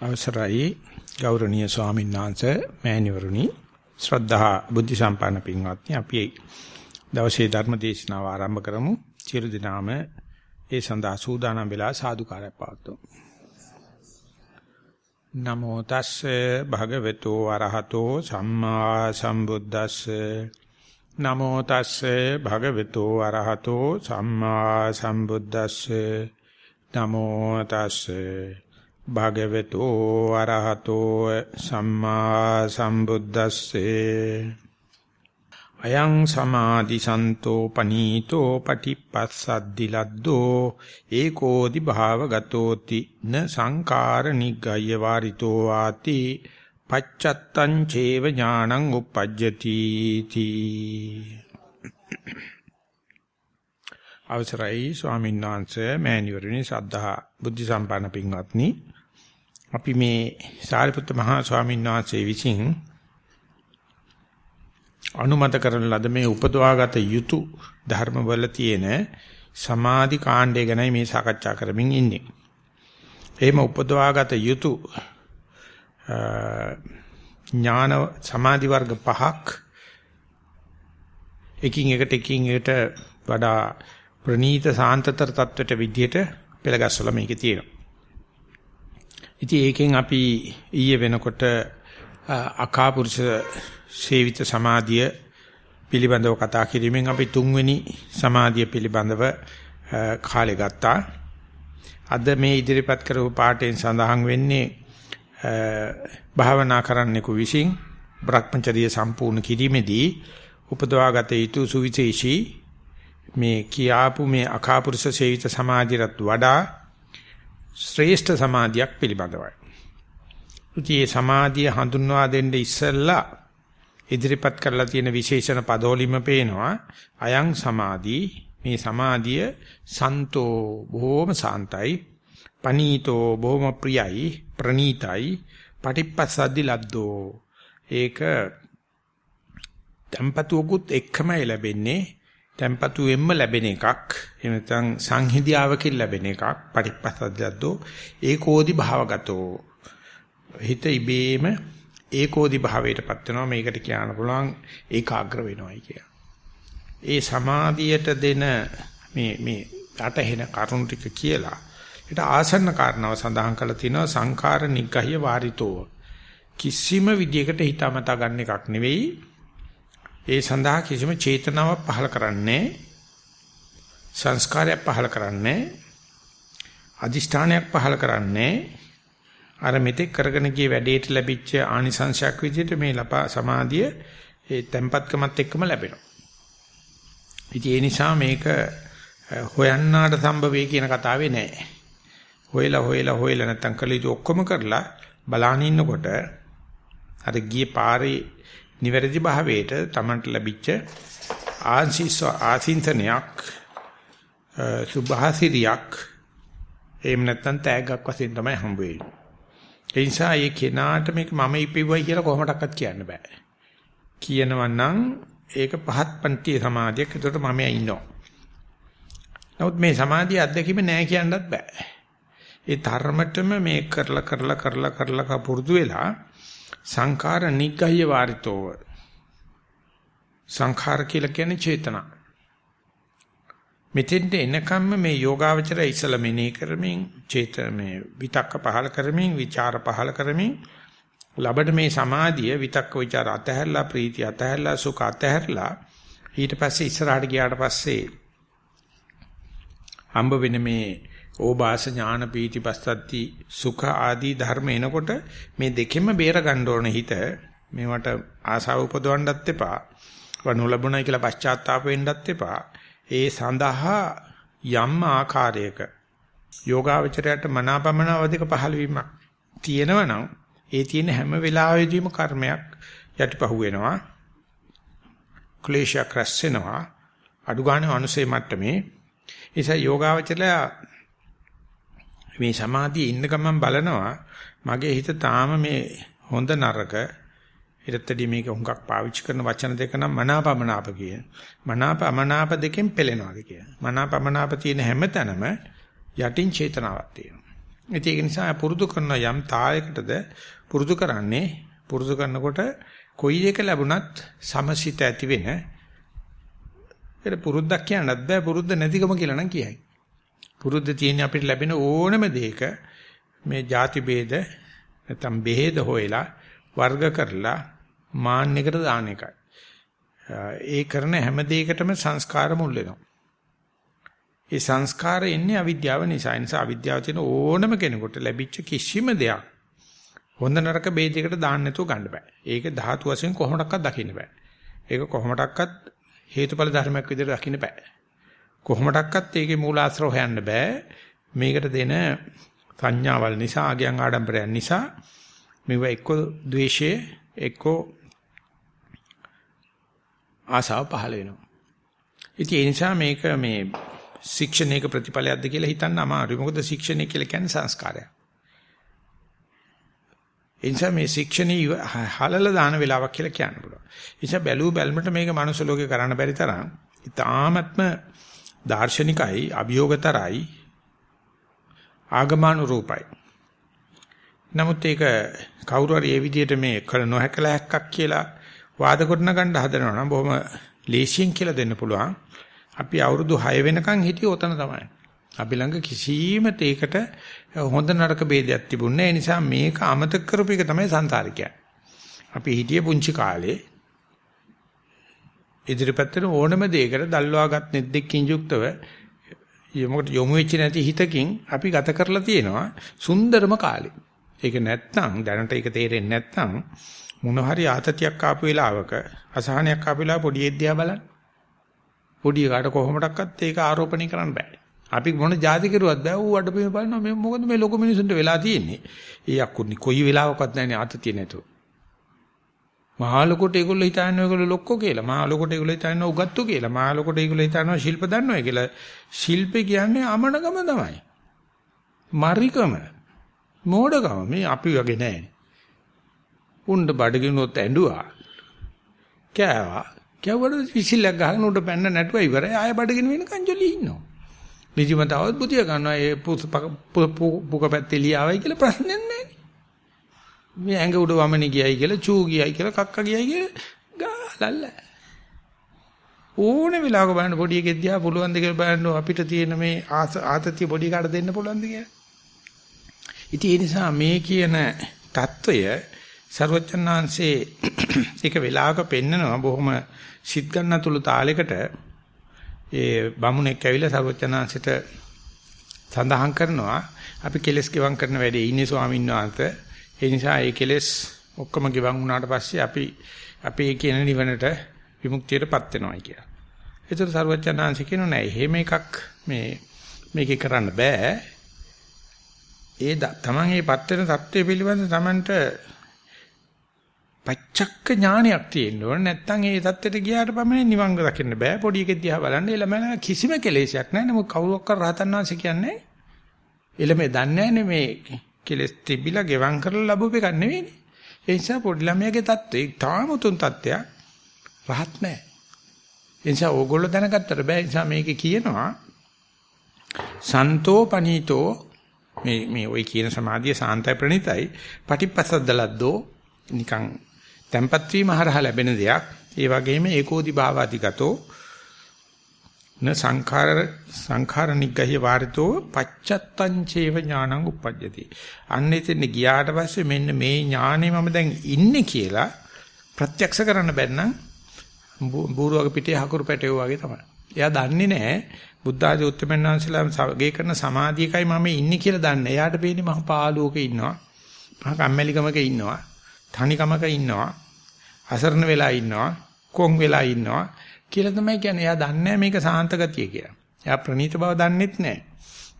අවසරයි. ගෞරවනීය ස්වාමීන් වහන්සේ මෑණිවරුනි. ශ්‍රද්ධා බුද්ධ සම්පන්න පින්වත්නි අපි දවසේ ධර්ම දේශනාව ආරම්භ කරමු. සියලු දෙනාම ඒ සඳහා සූදානම් වෙලා සාදුකාරයක් පවත්වමු. නමෝ තස්සේ භගවතු වරහතෝ සම්මා සම්බුද්දස්සේ. නමෝ තස්සේ භගවතු වරහතෝ සම්මා සම්බුද්දස්සේ. නමෝ තස්සේ භගවතු අරහතෝ සම්මා සම්බුද්දස්සේ. අයං සමාධි සන්තෝ පනීතෝ පටිපස්සද්දි ලද්දෝ ඒකෝදි භාවගතෝති න සංකාර නිග්ගය වාරිතෝ ආති පච්චත්තං චේව ඥානං uppajjati තී. අවසරයි ස්වාමීන් වහන්සේ මෑණිවරණි සද්ධා බුද්ධ සම්පන්න පින්වත්නි. අපි මේ සාරිපුත්ත මහා ස්වාමීන් වහන්සේ විසින් අනුමත කරන ලද මේ උපදවාගත යුතු ධර්මවල තියෙන සමාධි කාණ්ඩය ගැනයි මේ සාකච්ඡා කරමින් ඉන්නේ. එහෙම උපදවාගත යුතු ඥාන සමාධි වර්ග පහක් එකින් එකට එකින් එකට වඩා ප්‍රනීත සාන්තතර තත්වයට විදියට පෙළගස්සලා මේකේ තියෙනවා. ඉතින් ඒකෙන් අපි ඊයේ වෙනකොට අකාපුරුෂ සේවිත සමාධිය පිළිබඳව කතා කිරීමෙන් අපි තුන්වෙනි සමාධිය පිළිබඳව කාලය ගත්තා. අද මේ ඉදිරිපත් කරපු පාඩයෙන් සඳහන් වෙන්නේ භාවනා කරන්නෙකු විසින් භ්‍රමචර්ය සම්පූර්ණ කිරීමේදී උපදවාගත යුතු සුවිශේෂී මේ කියාපු මේ අකාපුරුෂ සේවිත සමාධියට වඩා ශ්‍රේෂ්ඨ සමාධියක් පිළිබඳවයි. ඉතින් සමාධිය හඳුන්වා දෙන්න ඉස්සෙල්ලා ඉදිරිපත් කරලා තියෙන විශේෂණ පදෝලිම පේනවා. අයං සමාධි. මේ සමාධිය සන්තෝ බොහොම සාන්තයි. පනීතෝ බොහොම ප්‍රියයි. ප්‍රනීතයි. පටිපස්සද්දි ලද්දෝ. ඒක tempatuකුත් එක්කමයි ලැබෙන්නේ. Tempatu වෙම්ම ලැබෙන එකක්. එහෙම නැත්නම් සංහිදියාවකින් ලැබෙන එකක්. පටිපස්සද්දෝ ඒකෝදි භාවගතෝ. හිත ඉබේම ඒකෝදි භාවයටපත් වෙනවා. මේකට කියන්න පුළුවන් ඒකාග්‍ර වෙනවයි කිය. ඒ සමාධියට දෙන මේ මේ රටහෙන කරුණු ටික කියලා ඒට ආසන්න කාරණාව සඳහන් කරලා තිනවා. සංඛාර නිග්ගහ්‍ය වාරිතෝ. කිසිම විදියකට හිතාමතා ගන්න එකක් නෙවෙයි. ඒ සඳහා කිසිම චේතනාවක් පහල කරන්නේ සංස්කාරයක් පහල කරන්නේ අදිෂ්ඨානයක් පහල කරන්නේ අර මෙතෙක් කරගෙන ගිය වැඩේට ලැබිච්ච ආනිසංශයක් විදිහට මේ ලපා සමාධිය ඒ tempatකමත් එක්කම ලැබෙනවා. ඉතින් ඒ නිසා මේක හොයන්නාට සම්භවේ කියන කතාවේ නෑ. හොයලා හොයලා හොයලා නැත්තම් කළ යුතු ඔක්කොම කරලා බලාන ඉන්නකොට අර ගියේ පාරේ නිවැරදි භාවයට Tamanට ලැබිච්ච ආශිස් ආසින්තනයක් සුභාසිරියක් එහෙම නැත්තම් තෑග්ගක් වශයෙන් තමයි හම්බ වෙන්නේ. ඒ නිසා මේ කෙනාට මේක මම ඉපෙවයි කියලා කොහොමඩක්වත් කියන්න බෑ. කියනවා නම් ඒක පහත් පන්ති සමාධියක්. ඒකට මම ඉන්නවා. නමුත් මේ සමාධිය අත්දැකීම නෑ කියන්නත් බෑ. ඒ ධර්මතම මේ කරලා කරලා කරලා කරලා පුරුදු වෙලා සංඛාර නිග්ගහ්‍ය වාරිතෝව. සංඛාර කියලා කියන්නේ චේතනා. මෙතෙන්ට එනකම්ම මේ යෝගාවචරය ඉසල මෙනෙහි කරමින් චේත මේ විතක්ක පහල කරමින් විචාර පහල කරමින් ලබන මේ සමාධිය විතක්ක විචාර අතහැරලා ප්‍රීතිය අතහැරලා සුඛ අතහැරලා ඊට පස්සේ ඉස්සරහට ගියාට පස්සේ හම්බ වෙන මේ ඕබාස ඥාන පීති පස්සද්දි සුඛ ආදී ධර්ම එනකොට මේ දෙකෙම බේර ගන්න ඕන හිත මේවට ආසාව උපදවන්නත් එපා. වනු ලැබුණයි කියලා පශ්චාත්තාප වෙන්නත් එපා. ඒ සඳහා යම් ආකාරයක යෝගාවචරයට මනාපමන අවදික පහළ වීමක් තියෙනවනම් ඒ තියෙන හැම වෙලාවෙදීම කර්මයක් යටිපහුව වෙනවා. ක්ලේශයක් රැස් වෙනවා. අඩු ගන්න අනුසේ මට්ටමේ. ඒසයි යෝගාවචරය මේ සමාධියේ ඉන්න ගමන් බලනවා මගේ හිත තාම මේ හොඳ නරක ඊටතදී මේක හුඟක් පාවිච්චි කරන වචන දෙක නම් මනාපමනාප කියන. මනාපමනාප දෙකෙන් පෙළෙනවාද කියන. මනාපමනාප තියෙන හැම තැනම යටින් චේතනාවක් තියෙනවා. ඒක නිසා පුරුදු කරන යම් තායකටද පුරුදු කරන්නේ පුරුදු කරනකොට කොයි එක ලැබුණත් සමසිත ඇති වෙන ඒක පුරුද්දක් කියන්නත් බෑ පුරුද්ද නැතිකම කියලා නම් කියයි. පුරුද්ද තියෙන අපිට ලැබෙන ඕනම දෙයක මේ ಜಾති ભેද නැත්නම් බෙහෙද හොයලා වර්ග කරලා මාන්නයකට දාන එකයි. ඒ කරන හැම දෙයකටම සංස්කාර මුල් වෙනවා. ඒ සංස්කාර එන්නේ අවිද්‍යාව නිසා. ඒ නිසා අවිද්‍යාව තියෙන ඕනම කෙනෙකුට ලැබිච්ච කිසිම දෙයක් හොඳ නරක ભેදයකට දාන්න නැතුව ගන්න බෑ. ඒක ධාතු වශයෙන් කොහොමඩක්වත් දකින්න බෑ. ඒක කොහොමඩක්වත් හේතුඵල ධර්මයක් විදිහට දකින්න බෑ. කොහොමඩක්වත් ඒකේ මූලාශ්‍රව හොයන්න බෑ. මේකට දෙන සංඥාවල් නිසා, ආගයන් ආඩම්බරයන් නිසා මේව එක්ක ද්වේෂය එක්ක ආසාව පහළ වෙනවා. ඉතින් ඒ නිසා මේක මේ ශික්ෂණයක ප්‍රතිඵලයක්ද කියලා හිතන්න අමාරුයි. මොකද ශික්ෂණය කියලා කියන්නේ සංස්කාරයක්. ඒ නිසා මේ ශික්ෂණී හලල දාන වෙලාවක් කියලා කියන්න පුළුවන්. ඒ නිසා බැලූ බැල්මට මේක මනුස්ස ලෝකේ කරන්න බැරි තරම් ඉතාමත්ම දාර්ශනිකයි, අභියෝගතරයි, ආගමනුරූපයි. නමුත් ඒක කවුරු හරි ඒ විදිහට මේ කළ නොහැකලහක්ක් කියලා වාද කරන ගන්න හදනවා නම් බොහොම ලේසියෙන් කියලා දෙන්න පුළුවන්. අපි අවුරුදු 6 වෙනකන් හිටියේ ඔතන තමයි. අපි ළඟ කිසිම තේකට හොඳ නරක ભેදයක් තිබුණේ නැහැ. ඒ නිසා මේක අමතක කරපු එක තමයි සංසාරිකයන්. අපි හිටියේ පුංචි කාලේ ඉදිරිපැත්තට ඕනම දෙයකට දල්වාගත් නෙද්දකින් යුක්තව යොමුකට යොමු වෙච්ච නැති හිතකින් අපි ගත කරලා තියෙනවා සුන්දරම කාලේ. ඒක නැත්තම් දැනට ඒක තේරෙන්නේ නැත්තම් මොන හරි ආතතියක් ආපු වෙලාවක අසහනයක් ආපු වෙලාව පොඩි එද්දියා බලන්න. පොඩි කාට කොහොමඩක්වත් ඒක ආරෝපණය කරන්න බෑ. අපි මොන જાති කරුවත් බෑ ඌ අඩපෙම බලනවා මේ මොකද මේ ලොකු මිනිසුන්ට වෙලා තියෙන්නේ. ඒ අකුනි කොයි වෙලාවකවත් නැන්නේ ආතතිය නැතුව. මහා ලොකොට ඒගොල්ලෝ හිතන්නේ ඒගොල්ලෝ ලොක්කෝ කියලා. මහා ලොකොට ඒගොල්ලෝ හිතන්නේ උගත්තු කියලා. මහා ලොකොට ඒගොල්ලෝ හිතනවා ශිල්ප දන්නවා කියලා. ශිල්පේ කියන්නේ අමනකම තමයි. මරිකම. මෝඩකම. මේ අපි වගේ නෑනේ. උණ්ඩ බඩගිනුත් ඇඬුවා. කෑවා. කැවුවට විසිලක් ගහගෙන උඩ පැන්න නැටුවා ඉවරයි. ආය බඩගින වෙනකන් ජොලි ඉන්නවා. නිදිමතවත් බුදිය ගන්නවා. ඒ පුක පැත්තේ ලියාවයි කියලා ප්‍රශ්නයක් නැහැ. මේ ඇඟ උඩ වමන ගියයි කියලා චූ ගියයි කියලා කක්ක ගියයි කියලා ගාලල්ල. ඕනේ වෙලාවක බලන්න පොඩි එකෙක් දිහා පුළුවන් දෙයක් බලන්න අපිට තියෙන මේ ආතතිය පොඩි කාට දෙන්න පුළුවන් දෙයක් ඉතින් ඒ නිසා මේ කියන తত্ত্বය ਸਰවචන්නාංශේ එක වෙලාවක පෙන්නනවා. බොහොම සිත් ගන්නතුළු තාලයකට ඒ බමුණෙක් ඇවිල්ලා ਸਰවචන්නාංශයට සඳහන් කරනවා. අපි කෙලස් ගෙවම් කරන වැඩේ ඉන්නේ ස්වාමීන් වහන්සේ. ඒ නිසා ඒ කෙලෙස් ඔක්කොම ගිවන් වුණාට පස්සේ අපි අපි කියන නිවනට විමුක්තියටපත් වෙනවායි කියලා. ඒතර සර්වඥාන්සේ කියනෝ නෑ එහෙම එකක් මේ මේකේ කරන්න බෑ. ඒ තමන් ඒපත් වෙන தත්ත්වය පිළිබඳ තමන්ට පච්චක්ක ඥානයක් තියෙන්න ඕන නැත්නම් ඒ தත්ත්වයට ගියාට පමණයි නිවන් දකින්න බෑ පොඩි එකෙක් දිහා බලන්න එළමන කිසිම කෙලෙසයක් නැහැ නමුත් කවුරක් කර රහතන් වහන්සේ කියන්නේ එළමේ දන්නේ නැහැ මේ කෙලස් තිබිලා ගෙවම් කරලා ලැබුව එකක් නෙවෙයිනේ. ඒ නිසා පොඩි ළමයාගේ தත්ත්වය තාම උතුම් தත්ත්වයක් රහත් නැහැ. ඒ නිසා ඕගොල්ලෝ දැනගත්තට බෑ. ඒ නිසා මේකේ කියනවා සන්තෝ පනීතෝ මේ මේ ওই කියන සමාධිය සාන්තයි ප්‍රණිතයි පටිපසද්දලද්දෝ නිකන් tempatvi මහරහ ලැබෙන දෙයක්. ඒ වගේම ඒකෝදි භාවාතිගතෝ න සංඛාර සංඛාර නිග්ගහ්‍ය වාරිතෝ පච්චත්තං චේව ඥානං උප්පජ්ජති. අන්න එතන ගියාට පස්සේ මෙන්න මේ ඥානේ මම දැන් ඉන්නේ කියලා ප්‍රත්‍යක්ෂ කරන්න බැන්නම් බූරුවක පිටේ හකුරු පැටවෝ වගේ තමයි. එයා දන්නේ නැහැ බුද්ධ ආදී උත්තරමන් වහන්සේලා ගේ කරන සමාධියකයි මම ඉන්නේ කියලා දන්නේ. එයාට පේන්නේ මහ පාළුවක ඉන්නවා. මහ කම්මැලිකමක ඉන්නවා. තනිකමක ඉන්නවා අසරණ වෙලා ඉන්නවා කොන් වෙලා ඉන්නවා කියලා තමයි කියන්නේ. එයා දන්නේ මේක සාන්ත ගතිය කියලා. එයා ප්‍රණීත බව දන්නෙත් නැහැ.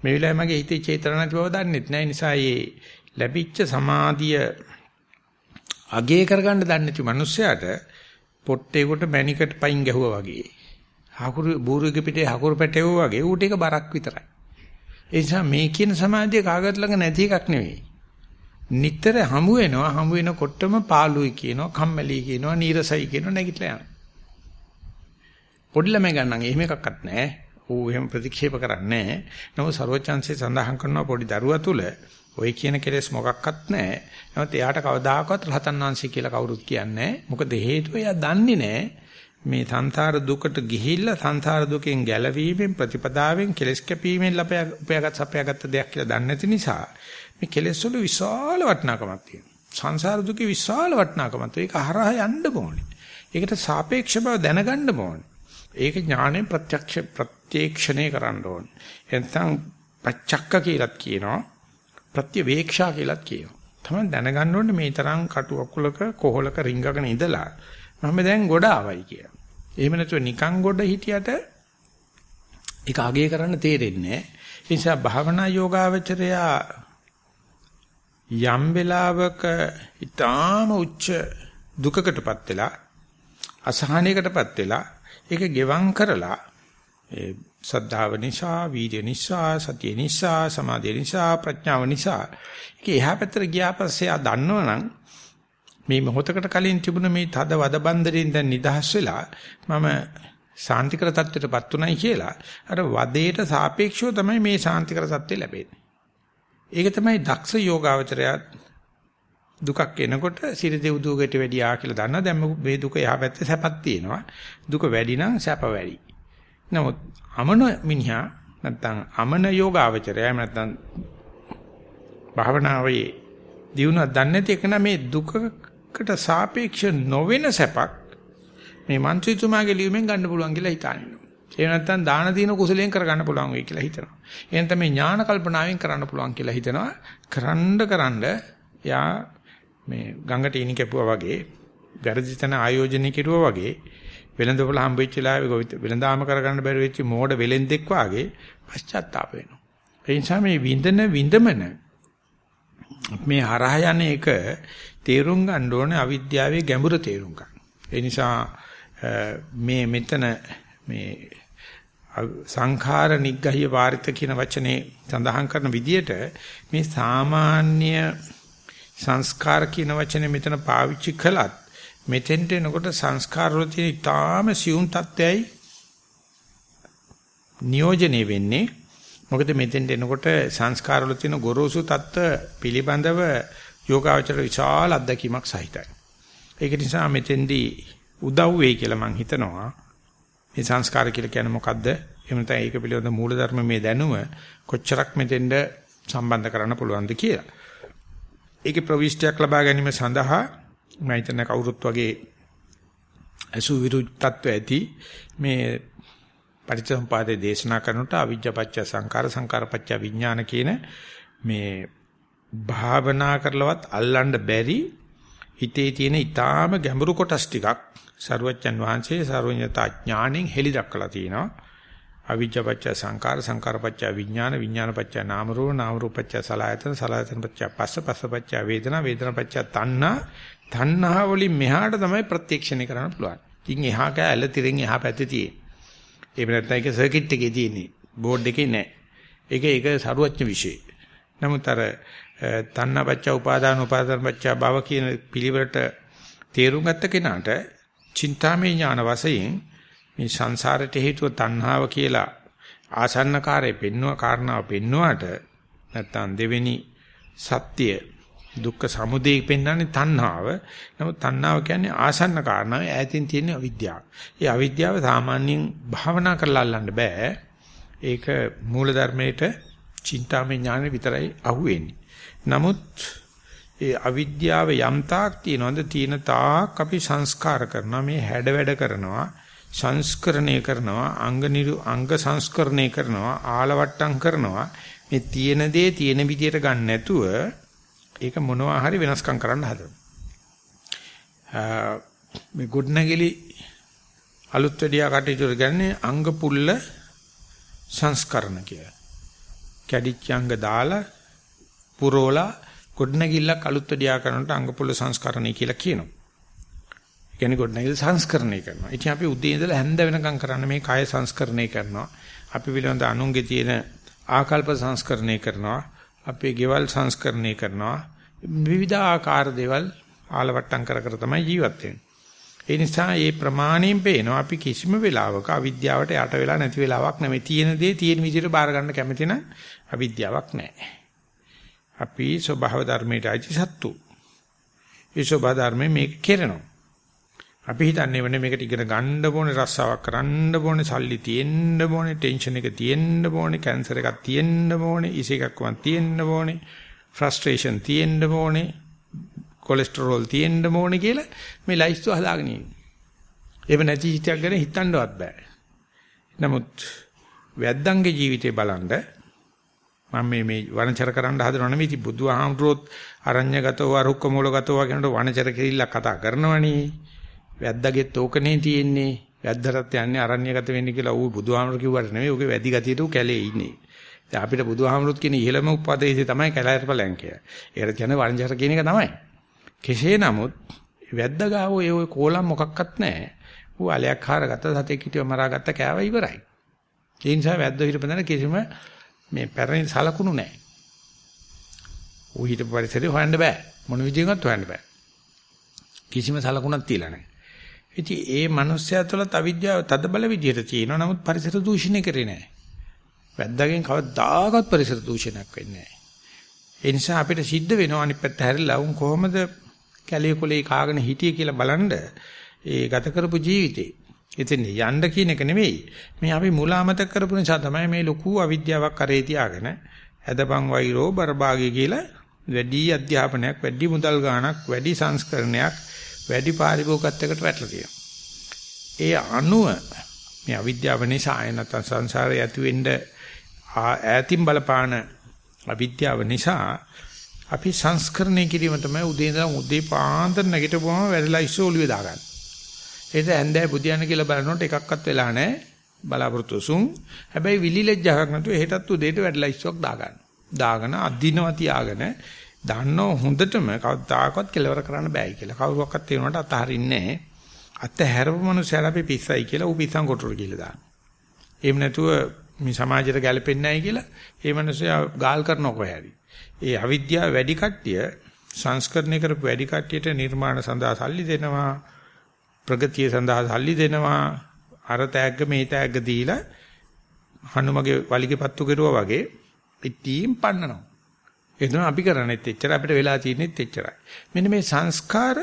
මේ වෙලාවේ මගේ හිතේ චේතන නැති බව දන්නෙත් නැහැ. නිසා මේ ලැබිච්ච සමාධිය අගේ කරගන්න දන්නේ නැති මිනිස්සයාට පොට්ටේකට මැණිකට පයින් ගැහුවා වගේ. හකුරු බූරුවක පිටේ හකුරු පැටවුවා වගේ ඌට ඒක බරක් විතරයි. ඒ නිසා මේ කියන සමාධිය කාගත් ළඟ නැති එකක් නෙවෙයි. නිතර හමු වෙනවා හමු වෙනකොටම පාළුයි කියනවා කම්මැලි කියනවා නීරසයි කියනවා නැගිටලා යනවා පොඩි ළමයි ගන්නම් එහෙම එකක්වත් නැහැ ඌ එහෙම ප්‍රතික්ෂේප කරන්නේ නැහැ. නමුත් ਸਰවචන්සේ සඳහන් කරනවා පොඩි දරුවා තුල ඔය කියන කෙලෙස් මොකක්වත් නැහැ. නමුත් එයාට කවදාකවත් රහතන් වහන්සේ කියලා කවුරුත් කියන්නේ නැහැ. මොකද හේතුව එයා දන්නේ නැහැ. මේ සංසාර දුකට ගිහිල්ලා සංසාර දුකෙන් ගැලවීමෙන් ප්‍රතිපදාවෙන් කෙලස් කැපීමෙන් ලැබයාගත් සපයාගත් දෙයක් කියලා දන්නේ නැති නිසා මේ කෙලස් වල විශාල වටිනාකමක් තියෙනවා. සංසාර දුකේ විශාල වටිනාකමක්. ඒක හරහා යන්න ඕනේ. ඒකට සාපේක්ෂ බව දැනගන්න ඕනේ. ඒක ඥාණයෙන් ප්‍රත්‍යක්ෂ ප්‍රත්‍යක්ෂණය කරන්න ඕනේ. එතන පච්චක්ක කියලාත් කියනවා. ප්‍රත්‍යවේක්ෂා කියලාත් කියනවා. තමයි දැනගන්න ඕනේ මේ තරම් කටු අකුලක කොහලක රිංගගෙන ඉඳලා මම දැන් ගොඩ ආවයි කියලා. එහෙම නැතුව නිකන් ගොඩ හිටියට ඒක අගය කරන්න තේරෙන්නේ නැහැ. ඒ නිසා භාවනා යෝගාවචරයා යම් වෙලාවක ඊටාම උච්ච දුකකටපත් වෙලා අසහනයකටපත් වෙලා ඒක ගෙවම් කරලා ඒ සද්ධාව නිසා, වීර්ය නිසා, සතිය නිසා, සමාධිය නිසා, ප්‍රඥාව නිසා ඒක එහා පැත්තට ගියා පස්සේ ආ දන්නවනම් මේ මොහොතකට කලින් තිබුණ මේ තද වද බන්දරින් දැන් නිදහස් වෙලා මම සාන්තිකර තත්ත්වයටපත් උනායි කියලා අර වදේට සාපේක්ෂව තමයි මේ සාන්තිකර තත්ත්වය ලැබෙන්නේ. ඒක තමයි දක්ෂ යෝගාවචරය දුකක් එනකොට සිරදේ උදුවකට වැඩියා කියලා දන්නවා. දැන් මේ දුක යහපැත්තේ සැපක් තියෙනවා. දුක වැඩි නම් සැප වැඩි. නමුත් අමන මිනිහා නැත්තම් අමන යෝගාවචරය නැත්තම් භාවනාවේ දිනුවක් දන්නේ නැති එක මේ දුකකට සාපේක්ෂ නොවන සැපක් මේ මන්ත්‍රීතුමාගේ ලියුමෙන් ගන්න පුළුවන් කියලා හිතන්නේ. ඒ නැත්තම් දාන දින කුසලයෙන් කරගන්න පුළුවන් වෙයි කියලා හිතනවා. එහෙනම් තමයි ඥාන කල්පනාවෙන් කරන්න පුළුවන් කියලා හිතනවා. කරන්න කරන්න යා මේ ගඟට ඉනි කැපුවා වගේ වැරදි තැන ආයෝජනය කෙරුවා වගේ වෙළඳපොළ හම්බෙච්ච ලාවේ වෙළඳාම කරගන්න බැරි වෙච්ච මෝඩ වෙලෙන්දෙක් වාගේ පශ්චාත්තාප වෙනවා. ඒ නිසා මේ විඳන විඳමන මේ හරහා යන එක තේරුම් ගන්න ඕනේ අවිද්‍යාවේ ගැඹුර තේරුම් ගන්න. ඒ නිසා මේ මෙතන මේ සංඛාර නිග්ගහිය වාරිත කියන වචනේ සඳහන් කරන විදිහට මේ සාමාන්‍ය සංස්කාර කියන වචනේ මෙතන පාවිච්චි කළත් මෙතෙන්ට එනකොට සංස්කාර වල තියෙන ඊටාම සියුම් තත්ත්වයයි නියෝජනය වෙන්නේ මොකද මෙතෙන්ට එනකොට සංස්කාර වල තියෙන ගොරෝසු තත්ත්ව පිළිබඳව යෝගාචර විශාල අත්දැකීමක් සහිතයි. ඒක නිසා මෙතෙන්දී උදව් වෙයි කියලා මම හිතනවා. මේ සංස්කාර කියලා කියන්නේ මොකද්ද? එහෙම නැත්නම් ඒක පිළිබඳ මූලධර්ම මේ දැනුම කොච්චරක් මෙතෙන්ද සම්බන්ධ කරන්න පුළුවන්ද කියලා. ඒකේ ප්‍රවිෂ්ටයක් ලබා ගැනීම සඳහා මම හිතන කවුරුත් වගේ අසු විරුද්ධත්ව ඇති මේ පටිච්චසමුපාදේ දේශනා කරනට අවිජ්ජාපච්ච සංකාර සංකාරපච්ච විඥාන කියන මේ භාවනා කරලවත් අල්ලන්න බැරි හිතේ තියෙන ඊටාම ගැඹුරු කොටස් ටිකක් සරුවච්චන් වහන්සේ සර්වඥතා ඥාණයෙන් හෙලි දක්වලා තිනවා අවිජ්ජාපච්ච සංකාර සංකාරපච්ච විඥාන විඥානපච්ච නාම රූප නාම රූපච්ච සලආයතන සලආයතනපච්ච පස්ස පස්සපච්ච වේදනා වේදනාපච්ච තණ්හා තණ්හා වලින් මෙහාට තමයි ප්‍රත්‍යක්ෂණය කරන්න පුළුවන්. ඉතින් එහා කැල තිරෙන් එහා පැත්තේ තියෙන. ඒ වෙනත් ඒක සර්කිට් එකේ තියෙන්නේ. බෝඩ් එකේ නෑ. ඒක ඒක සරුවච්ච විශේෂ. නමුත් අර තණ්හාපච්ච උපාදාන උපාදානපච්ච භව කියන පිළිවෙලට තේරුම් ගත්ත කෙනාට චින්තාමය ඥාන වශයෙන් මේ සංසාරයට හේතුව තණ්හාව කියලා ආසන්නකාරයේ පෙන්වන කාරණාව පෙන්වුවාට නැත්තම් දෙවෙනි සත්‍ය දුක්ඛ සමුදය පෙන්වන්නේ තණ්හාව. නමුත් තණ්හාව කියන්නේ ආසන්න කාරණාව ඈතින් තියෙන අවිද්‍යාව. ඒ අවිද්‍යාව සාමාන්‍යයෙන් භාවනා කරලා අල්ලන්න බෑ. ඒක මූල ධර්මයේට චින්තාමය ඥානෙ විතරයි අහුවෙන්නේ. නමුත් ඒ අවිද්‍යාව යම් තාක් තියනවද තියෙන තාක් අපි සංස්කාර කරනවා මේ හැඩ වැඩ කරනවා සංස්කරණය කරනවා අංග නිරු අංග සංස්කරණය කරනවා ආලවට්ටම් කරනවා මේ තියෙන දේ තියෙන විදියට ගන්න නැතුව ඒක මොනවා හරි වෙනස්කම් කරන්න හදනවා. මේ ගොඩනැගිලි අලුත් වැඩියා කටයුතු කරන්නේ අංග පුල්ල සංස්කරණ කියලා. කැඩිච්ච අංග දාලා පුරෝලා ගොඩනැගිල්ලක් අලුත් වැඩියා කරනට අංග පුල්ල සංස්කරණය කියලා කියනවා. කියන්නේ ගොඩනැගිලි සංස්කරණය කරනවා. ඉතින් අපි උදේ ඉඳලා හැන්ද වෙනකම් කරන්නේ මේ කය සංස්කරණය කරනවා. අපි පිළිබඳ අනුන්ගේ තියෙන ආකල්ප සංස්කරණය කරනවා. අපේ ගෙවල් සංස්කරණය කරනවා විවිධ ආකාර දේවල් ආලවට්ටම් කර කර තමයි ජීවත් වෙන්නේ. ඒ නිසා මේ ප්‍රමාණයෙන් පේනවා අපි කිසිම වෙලාවක අවිද්‍යාවට යට වෙලා නැති වෙලාවක් නෙමෙයි. තියෙන දේ තියෙන විදිහට බාර ගන්න කැමති නම් අවිද්‍යාවක් නැහැ. අපි ස්වභාව ධර්මයට අයිති සත්තු. ඒ ස්වභාව ධර්මයේ මේක කෙරෙනවා. අපි හිතන්නේ වනේ මේකට ඉගෙන ගන්න ඕනේ රස්සාවක් කරන්න ඕනේ සල්ලි තියෙන්න ඕනේ ටෙන්ෂන් එක තියෙන්න ඕනේ කැන්සර් එකක් තියෙන්න ඕනේ ඉස එකක් වන් තියෙන්න ඕනේ ෆ්‍රස්ට්‍රේෂන් තියෙන්න ඕනේ කොලෙස්ටරෝල් තියෙන්න ඕනේ කියලා මේ ලයිස්තු හදාගෙන ඉන්නේ. ඒව නැති හිතයක් ගැන හිතන්නවත් බෑ. නමුත් වැද්දන්ගේ ජීවිතේ බලන්න මම මේ මේ වනචර කරන්න හදනව නෙවෙයි ඉතින් බුදුහාමුදුරුවොත් අරඤ්‍යගතව අරුක්ක මූලගතව කියනකොට වනචර කිරිල්ලක් කතා කරනවනේ. වැද්දාගෙත් ඕකනේ තියෙන්නේ. වැද්දටත් යන්නේ අරඤ්‍යගත වෙන්න කියලා ඌ බුදුහාමුදුරු කිව්වට නෙවෙයි ඌගේ වැදි ගතියට ඌ කැලේ ඉන්නේ. දැන් අපිට බුදුහාමුදුරුත් කියන ඉහළම උපදේශය තමයි කැලෑර බලයන් කියලා. ඒකට කියන්නේ වනචර කියන එක තමයි. කෙසේ නමුත් වැද්දා ගාව ඔය ඔය කෝලම් මොකක්වත් නැහැ. ඌ අලයක් හරගත්ත සතෙක් හිටියව මරාගත්ත කෑව ඉවරයි. ඒ නිසා වැද්දෝ හිටපදන කිසිම මේ පැරණි සලකුණු නැහැ. ඌ හිටපු පරිසරේ හොයන්න බෑ. මොන විදිහකට හොයන්න බෑ. කිසිම සලකුණක් තියලා නැහැ. ඉතින් ඒ මනුස්සයා තුළ අවිද්‍යාව තද බල විදියට තියෙනවා. නමුත් පරිසර දූෂණය කරේ නැහැ. වැද්දාගෙන් කවදාකවත් පරිසර දූෂණයක් වෙන්නේ නැහැ. ඒ නිසා අපිට සිද්ධ වෙනවා අනිත් පැත්ත හැරිලා උන් කොහොමද කැලේ කොලේ කාගෙන හිටියේ කියලා බලන්න ඒ ගත කරපු ජීවිතේ. එතෙන් යන්න කියන එක නෙවෙයි. මේ අපි මුලාමතක කරපු නිසා තමයි මේ ලොකු අවිද්‍යාවක් කරේ තියාගෙන ඇදපන් වෛරෝ බරභාගය කියලා වැඩි අධ්‍යාපනයක්, වැඩි මුදල් ගාණක්, වැඩි සංස්කරණයක්, වැඩි පාරිභෝගිකත්වයකට වැටලා තියෙනවා. ඒ අනුව මේ අවිද්‍යාව නිසා ආයනත සංසාරේ ඇති වෙන්න ඈතින් බලපාන අවිද්‍යාව නිසා අපි සංස්කරණය කිරීම තමයි උදේ ඉඳන් උදේ පාන්දර නැගිටපුවම වැඩලා ඉස්සෝලුවේ දාගන්න. ඒක ඇන්දෑ බුදියන්න කියලා බලනකොට එකක්වත් වෙලා නැහැ. බලාපොරොත්තු සුන්. හැබැයි විලිලැජ්ජාවක් නැතුව එහෙටත් උදේට වැඩලා ඉස්සෝක් දාගන්න. දාගෙන අදිනවා තියාගෙන දන්නව හොඳටම කවදාකවත් කෙලවර කරන්න බෑයි කියලා. කවුරුවක්වත් ඒ වුණාට අතහරින්නේ නැහැ. අත හැරපු මනුස්සයලා අපි පිස්සයි කියලා ඌ පිස්සන් කොටුර කියලා දානවා. එහෙම නැතුව මේ සමාජයට ගැලපෙන්නේ නැහැ කියලා ඒ මනුස්සයා ගාල් කරන කොහේරි. ඒ අවිද්‍යාව වැඩි කට්ටිය සංස්කරණය කරපු වැඩි කට්ටියට නිර්මාණ සඳහා සල්ලි දෙනවා ප්‍රගතිය සඳහා සල්ලි දෙනවා අර තෑග්ග මේ තෑග්ග දීලා හනුමගේ වලිගේ පත්තු කෙරුවා වගේ ඉතින් පන්නනවා. එතන අපි කරන්නේත් එච්චරයි අපිට වෙලා තියෙන්නේත් එච්චරයි. මෙන්න මේ සංස්කාර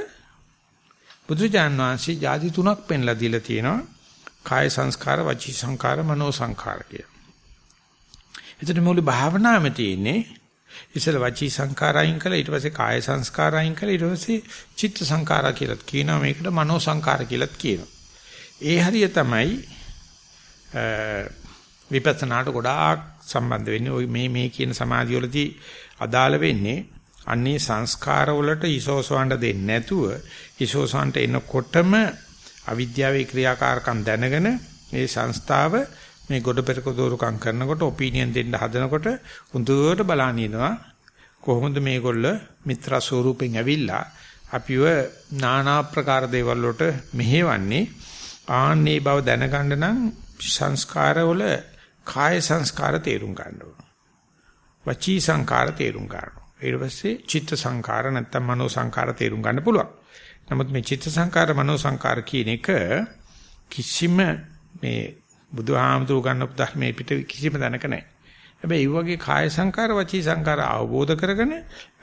බුදුජාන් වහන්සේ ಜಾති තුනක් පෙන්ලා දීලා තියෙනවා. කාය සංස්කාර, වචී සංස්කාර, මනෝ සංස්කාර කියලා. එතන මුළු භාවනාවම තියෙන්නේ ඉතල වචී සංස්කාරයන් කළා ඊට පස්සේ කාය සංස්කාරයන් කළා ඊට පස්සේ චිත්ත සංස්කාරා කියලාත් කියනවා මේකට මනෝ සංස්කාර කියලාත් කියනවා. ඒ හරිය තමයි විපස්සනාට ගොඩාක් සම්බන්ධ වෙන්නේ ওই මේ මේ කියන සමාධියවලදී අදාළ වෙන්නේ අන්නේ සංස්කාර වලට ඉසෝසවන්න දෙන්නේ නැතුව ඉසෝසවන්ට එනකොටම අවිද්‍යාවේ ක්‍රියාකාරකම් දැනගෙන ඒ සංස්ථාව මේ ගොඩ පෙරක දෝරුකම් කරනකොට ඔපිනියන් දෙන්න හදනකොට හොඳට බලන්න ඉනවා කොහොමද මේගොල්ල මිත්‍ර ස්වරූපෙන් ඇවිල්ලා අපිව নানা ආකාර දේවල් වලට මෙහෙවන්නේ ආන්නේ බව දැනගන්න නම් සංස්කාරවල කාය සංස්කාර තේරුම් ගන්න ඕන. වචී සංකාර තේරුම් ගන්න. ඊට පස්සේ චිත්ත සංකාර නැත්නම් මනෝ සංකාර තේරුම් ගන්න පුළුවන්. නමුත් මේ චිත්ත සංකාර මනෝ සංකාර කියන එක කිසිම මේ බුදුහාමුදුරු ගන්න ධර්මයේ පිට කිසිම දැනක නැහැ. හැබැයි ඒ වගේ කාය සංකාර වචී සංකාර අවබෝධ කරගෙන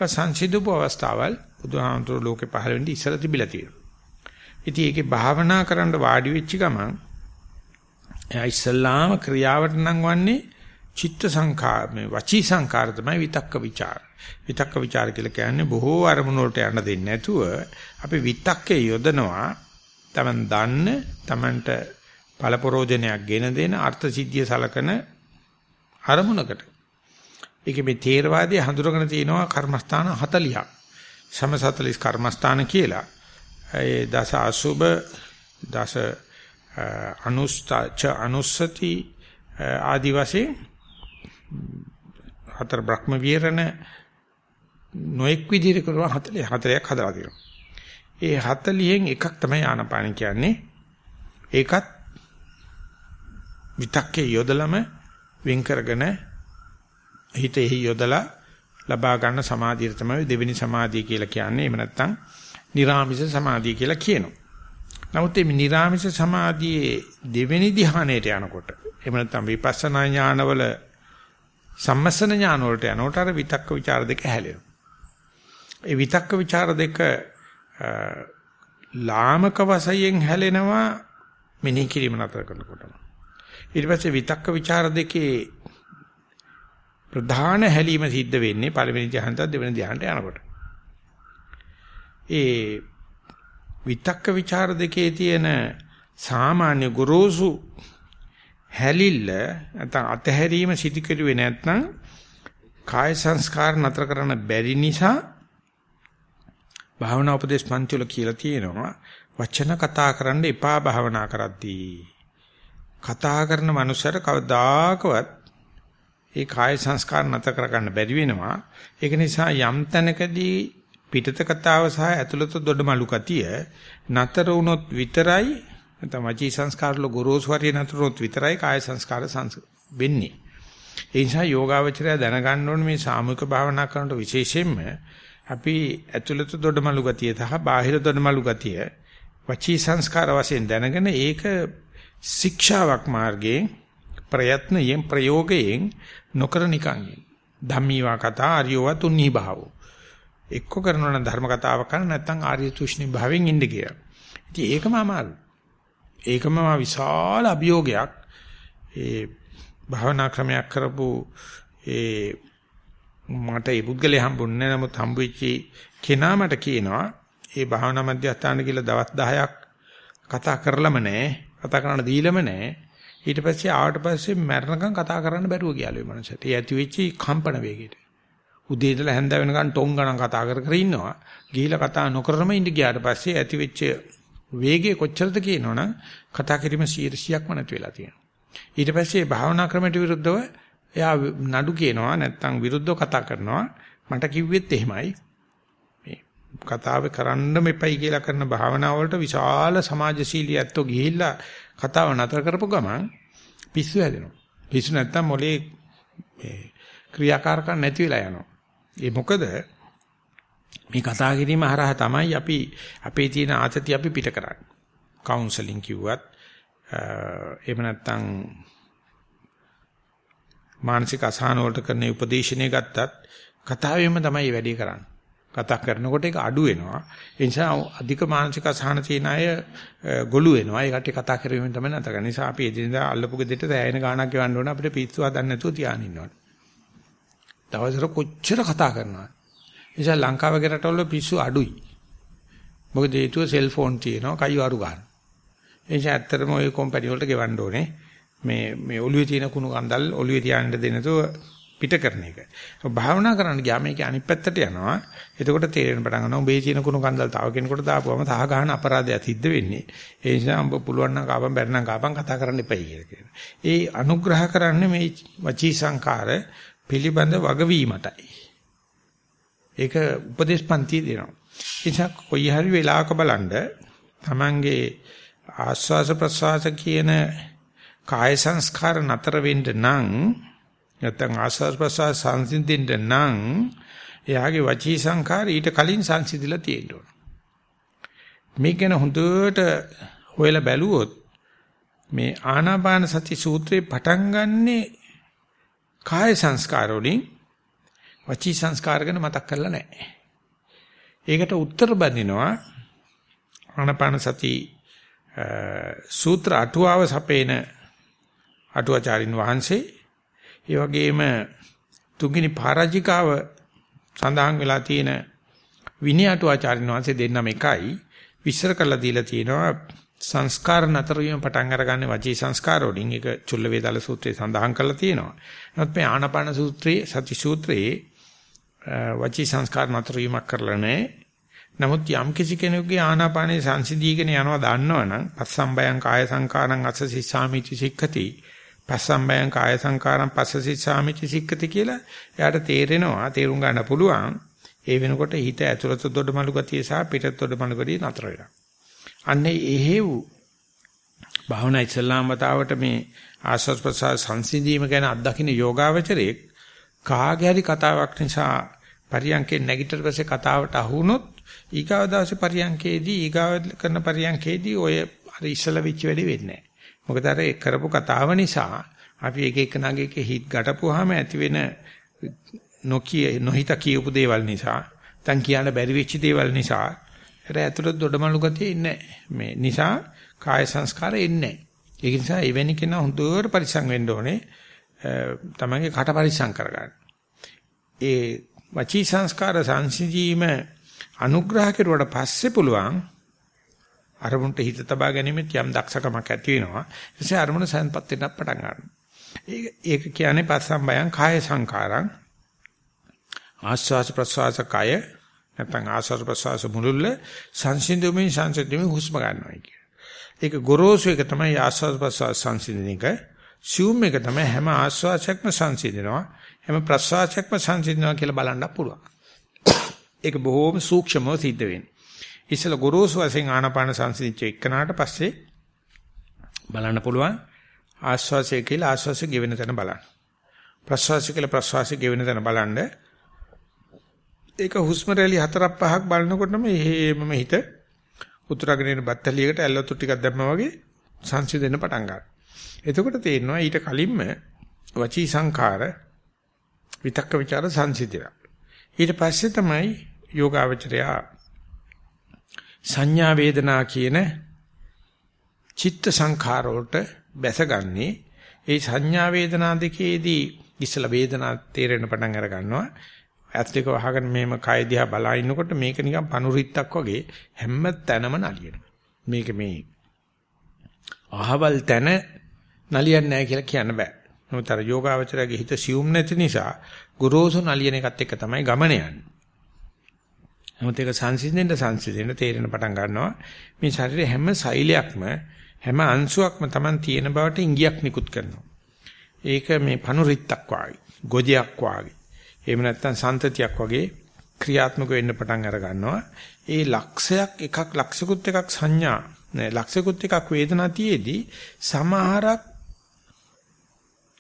සංසිඳුපු අවස්ථාවල් බුදුහාමුදුරු ලෝකේ පහළ වෙන්නේ ඉස්සර තිබිලා තියෙනවා. ඉතින් ඒකේ භාවනා කරන්න වාඩි වෙච්ච ගමන් එයා ඉස්සල්ලාම ක්‍රියාවට නම් වන්නේ චිත්ත සංඛාර මේ වචී සංඛාර තමයි විතක්ක ਵਿਚාර. විතක්ක ਵਿਚාර කියලා කියන්නේ බොහෝ අරමුණු වලට යන්න දෙන්නේ නැතුව අපි විතක්කේ යොදනවා Taman දන්න Tamanට පළපරෝජනයක් ගෙන දෙන අර්ථ සිද්ධිය සලකන අරමුණකට. ඒක මේ තේරවාදී හඳුරගෙන තිනවා කර්මස්ථාන 40ක්. සම 40 කර්මස්ථාන කියලා. ඒ දස අසුබ දස අනුස්තච අනුස්සති ආදි වශයෙන් හතර බ්‍රහ්ම විහරණ නොඑක් විදිහට කරනවා 40 40ක් හදලා තියෙනවා. ඒ 40න් එකක් තමයි ආනපාන කියන්නේ. ඒකත් විතක්කේ යොදලම වෙන් කරගෙන හිතෙහි යොදලා ලබා ගන්න සමාධිය තමයි දෙවෙනි සමාධිය කියලා කියන්නේ. එහෙම නැත්නම් නිර්ාමිෂ සමාධිය කියලා කියනවා. නමුත් මේ නිර්ාමිෂ සමාධියේ දෙවෙනි ධ්‍යානයට යනකොට එහෙම නැත්නම් විපස්සනා ඥානවල සම්මස්සන ඥාන වලට යනකොට අර විතක්ක ਵਿਚාර දෙක හැලෙනවා. ඒ විතක්ක ਵਿਚාර දෙක ලාමක වශයෙන් හැලෙනවා මෙනෙහි කිරීම නතර කරනකොටම. ඊට පස්සේ විතක්ක ਵਿਚාර දෙකේ ප්‍රධාන හැලීම සිද්ධ වෙන්නේ පළවෙනි ධ්‍යානතත් දෙවෙනි ධ්‍යානට යනකොට. ඒ විතක්ක ਵਿਚාර දෙකේ තියෙන සාමාන්‍ය ගොරෝසු හැලිල්ල නැත්නම් අතහැරීම සිදු කෙරුවේ නැත්නම් කාය සංස්කාර නතර කරන්න බැරි නිසා භාවනා උපදේශ පන්ති වල කියලා තියෙනවා වචන කතා කරන්න එපා භාවනා කරද්දී. කතා කරන මනුස්සයර කවදාකවත් ඒ කාය සංස්කාර නැතර කරගන්න බැරි වෙනවා. ඒක නිසා යම් තැනකදී පිටත කතාව සහ ඇතුළත දොඩමලු කතිය නතර වුණොත් විතරයි නැත්නම් වචී සංස්කාර වල ගොරෝසු හරිය නතර වුණොත් විතරයි කාය සංස්කාර වෙන්නේ. ඒ නිසා යෝගාවචරය දැනගන්න ඕනේ මේ සාමූහික භාවනා කරනකොට විශේෂයෙන්ම අපි ඇතුළත දොඩමලු ගතිය සහ බාහිර දොඩමලු ගතිය වචී සංස්කාර වශයෙන් දැනගෙන ඒක ශික්ෂාවක් මාර්ගයේ ප්‍රයත්නයෙන් ප්‍රයෝගයෙන් නොකර නිකන් ධම්මීවා කතා ආර්යව තුන්නී භාවෝ එක්ක කරනවා නම් ධර්ම කතාවක් කරන නැත්නම් ආර්ය තුෂ්ණි භාවයෙන් ඉන්න කියලා. ඉතින් ඒකම අමාරුයි. ඒකම විශාල අභියෝගයක්. ඒ භාවනා ක්‍රමයක් කරපු ඒ මට ඒ පුද්ගලයා හම්බුන්නේ නමුත් හම්බෙච්චි කෙනා මට කියනවා ඒ භාවනා මධ්‍යස්ථාන කියලා දවස් 10ක් කතා කරලම නැහැ. කතා කරන්න දීලම නැහැ. ඊට පස්සේ ආවට පස්සේ මරණකම් කතා කරන්න බැරුව ගියාලු මේ මනසට. ඒ ඇති වෙච්චි කම්පන වේගයට. උදේ ඉඳලා හැන්ද වෙනකන් ටොං ගණන් කතා කර කර ඉන්නවා. ගිහිලා කතා නොකරම ඉඳ ගියාට පස්සේ ඇති වෙච්ච වේගය කොච්චරද කියනවනම් කතා කිරීම 100%ක්ම නැති වෙලා තියෙනවා. ඊට පස්සේ භාවනා ක්‍රමයට විරුද්ධව එයා නඩු කියනවා නැත්නම් විරුද්ධව කතා කරනවා. මට කිව්වෙත් එහෙමයි. මේ කතාව කරන්න මෙපයි කියලා කරන භාවනාව වලට විශාල සමාජශීලී ඇත්තෝ ගිහිල්ලා කතාව නතර කරපු ගමන් පිස්සු හැදෙනවා. පිස්සු නැත්තම් මොලේ මේ ක්‍රියාකාරකම් නැති වෙලා යනවා. ඒ මොකද මේ කතා කිරීම හරහා තමයි අපි අපේ තියෙන ආතතිය අපි පිට කරන්නේ. කවුන්සලින් කිව්වත් එහෙම නැත්නම් මානසික අසහන වලට කරන උපදේශනේ ගත්තත් කතාවෙම තමයි වැඩි කරන්නේ. කතා කරනකොට ඒක අඩු වෙනවා. ඒ නිසා අධික මානසික අසහන තියෙන අය ගොළු වෙනවා. ඒ කට්ටිය කතා කරීමෙන් තමයි නැතර. ඒ නිසා අපි එදිනදා අල්ලපු ගෙදරට සෑහෙන ගාණක් ගෙවන්න ඕන අපිට පිස්සු හදන්න නැතුව තියාගෙන ඉන්නවා. දවසට කොච්චර කතා කරනවද? නිසා ලංකාව වගේ රටවල පිස්සු අඩුයි. මොකද හේතුව සෙල්ෆෝන් තියෙනවා කයිවාරු ගන්න. ඒ නිසා ඇත්තටම ওই කම්පැනි වලට ගෙවන්න ඕනේ. මේ මේ ඔළුවේ තියෙන කුණු කන්දල් ඔළුවේ තියාගෙන දෙනතෝ පිට කරන එක. භාවනා කරන්න ගියාම මේක අනිත් පැත්තට යනවා. එතකොට තේරෙන පටන් ගන්නවා උඹේ තියෙන කුණු කන්දල් තව කෙනෙකුට දාපුවම තහ ගන්න අපරාධයක් සිද්ධ වෙන්නේ. ඒ නිසා උඹ පුළුවන් නම් කාපම් බැරි නම් කාපම් කතා කරන්න එපයි කියලා කියනවා. ඒ අනුග්‍රහ කරන්නේ මේ වචී සංකාර පිළිබඳ වගවීමටයි. ඒක උපදේශපන්ති දෙනවා. නිසා කොයි හරි වෙලාවක බලන්න Tamange ආස්වාස ප්‍රසවාස කියන කාය සංස්කාර නතර වෙන්න නම් නැත්නම් ආස්වාස ප්‍රසවාස සංසිඳෙන්න නම් එයාගේ වචී සංකාර ඊට කලින් සංසිඳිලා තියෙන්න ඕන. මේක ගැන හොඳට හොයලා බැලුවොත් මේ ආනාපාන සති සූත්‍රේ පටන් ගන්නේ කාය සංස්කාර වලින් වචී සංස්කාර ගැන මතක් කරලා නැහැ. ඒකට උත්තර බඳිනවා ආනපාන සති සූත්‍ර අටුවාව සපේන අටුවාචාරින් වහන්සේ ඒ වගේම තුන්වෙනි පරාජිකාව සඳහන් වෙලා තියෙන විනය අටුවාචාරින් වහන්සේ දෙන්නම එකයි විස්තර කරලා දීලා තියෙනවා සංස්කාර නතර වීම පටන් අරගන්නේ වචී සංස්කාර වලින් ඒක චුල්ල වේදාල සූත්‍රයේ සඳහන් කරලා තියෙනවා. නමුත් මේ ආනාපාන සූත්‍රයේ සති සූත්‍රයේ වචී සංස්කාර නතර වීමක් කරලා නැහැ. නමුත් යම් කිසි කෙනෙකුගේ ආනාපානේ සංසිඳීගෙන යනවා දන්නවනම් පස්සම්බයං කාය සංකාරං අස්සසිස්සාමිති සික්ඛති. පස්සම්බයං කාය සංකාරං පස්සසිස්සාමිති සික්ඛති කියලා එයාට තේරෙනවා තේරුම් ගන්න පුළුවන්. ඒ වෙනකොට හිත ඇතුළත දොඩමලු ගතිය සහ පිටත දොඩමලු ගතිය නතර වෙනවා. අන්නේ එහෙව් භාවනා ඉස්ලාම් වතාවට මේ ආස්වාද ප්‍රසාර සංසිඳීම ගැන අත්දකින්න යෝගාවචරයේ කාගේ හරි කතාවක් නිසා පරියන්කේ නැගිටට පස්සේ කතාවට අහුනොත් ඊගාව දවසේ පරියන්කේදී ඊගාව කරන පරියන්කේදී ඔය අර ඉස්සල වෙච්ච වැඩේ වෙන්නේ නැහැ. මොකද අර කරපු කතාව නිසා අපි එක එක නගේ එක හිත් ගැටපුවාම ඇති වෙන නොකිය නොහිත කියපු දේවල් නිසා දැන් කියන්න බැරි වෙච්ච දේවල් නිසා ඒර ඇතුළත දොඩමලු ගතිය ඉන්නේ මේ නිසා කාය සංස්කාර එන්නේ නැහැ. ඒක නිසා එවැනි කෙනා හොඳට පරිස්සම් වෙන්න ඕනේ. තමන්ගේ කට පරිස්සම් කරගන්න. ඒ වචී සංස්කාර සංසිඳීම අනුග්‍රහ කෙරුවට පස්සේ පුළුවන් අරමුණට හිත තබා ගැනීමෙත් යම් දක්ෂකමක් ඇති වෙනවා. ඒ නිසා අරමුණ සම්පත් වෙනත් පටන් ගන්නවා. ඒක ඒක කියන්නේ පස්සම්බයං කාය සංකාරං ආස්වාස ප්‍රසවාස කාය නැත්නම් ආස්වාස ප්‍රසවාස මුලුල්ල සංසිඳුමින් සංසිඳුමින් හුස්ම ගන්නවා කියන. ඒක ගොරෝසු එක තමයි ආස්වාස ප්‍රසවාස සංසිඳන එක. සියුම් එක තමයි හැම ආස්වාසයක්ම සංසිඳනවා. හැම ප්‍රසවාසයක්ම සංසිඳනවා කියලා බලන්න පුළුවන්. ඒක බොහොම සූක්ෂමව සිද්ධ වෙන්නේ. ඉස්සල ගොරෝසු වශයෙන් ආනාපාන සංසිඳිච්ච එකනාට පස්සේ බලන්න පුළුවන් ආස්වාසය කියලා ආස්වාසය ගෙවෙන තැන බලන්න. ප්‍රස්වාසය කියලා ප්‍රස්වාසය ගෙවෙන තැන බලන්න. ඒක හුස්ම රැලි හතරක් පහක් බලනකොටම එහෙමම හිත උතුරගෙන යන බත්තලියකට ඇල්ලතු ටිකක් දැම්මා වගේ සංසිඳෙන්න පටන් ගන්නවා. එතකොට තේරෙනවා ඊට කලින්ම වචී සංඛාර විතක්ක ਵਿਚාර සංසිඳිලා. ඊට පස්සේ තමයි යෝගාවචරයා සංඥා වේදනා කියන චිත්ත සංඛාර වලට බැසගන්නේ. ඒ සංඥා වේදනා දෙකේදී ඉස්සලා වේදනා තේරෙන පටන් අර ගන්නවා ඇත්ලික වහගෙන මේම කය දිහා බලා ඉන්නකොට මේක නිකන් පනුරිත්තක් වගේ හැම තැනම නලියනවා. මේක මේ අහවල් තැන නලියන්නේ නැහැ කියලා කියන්න බෑ නමුත් අර යෝගාවචරයේ හිත සියුම් නැති නිසා ගුරුසු නලියන එකත් එක්ක තමයි ගමන යන්නේ නමුත් ඒක සංසිඳෙන්න සංසිඳෙන්න තේරෙන පටන් ගන්නවා මේ ශරීරයේ හැම සෛලයක්ම හැම අංශුවක්ම Taman තියෙන බවට ඉංගියක් නිකුත් කරනවා. ඒක මේ පනුරිත්තක් වාගේ, ගොජයක් වාගේ. එහෙම නැත්නම් සන්තතියක් වගේ ක්‍රියාත්මක වෙන්න පටන් අර ගන්නවා. ඒ ලක්ෂයක් එකක් ලක්ෂිකුත් එකක් සංඥා නෑ ලක්ෂිකුත් එකක් වේදනා තියේදී සමහරක්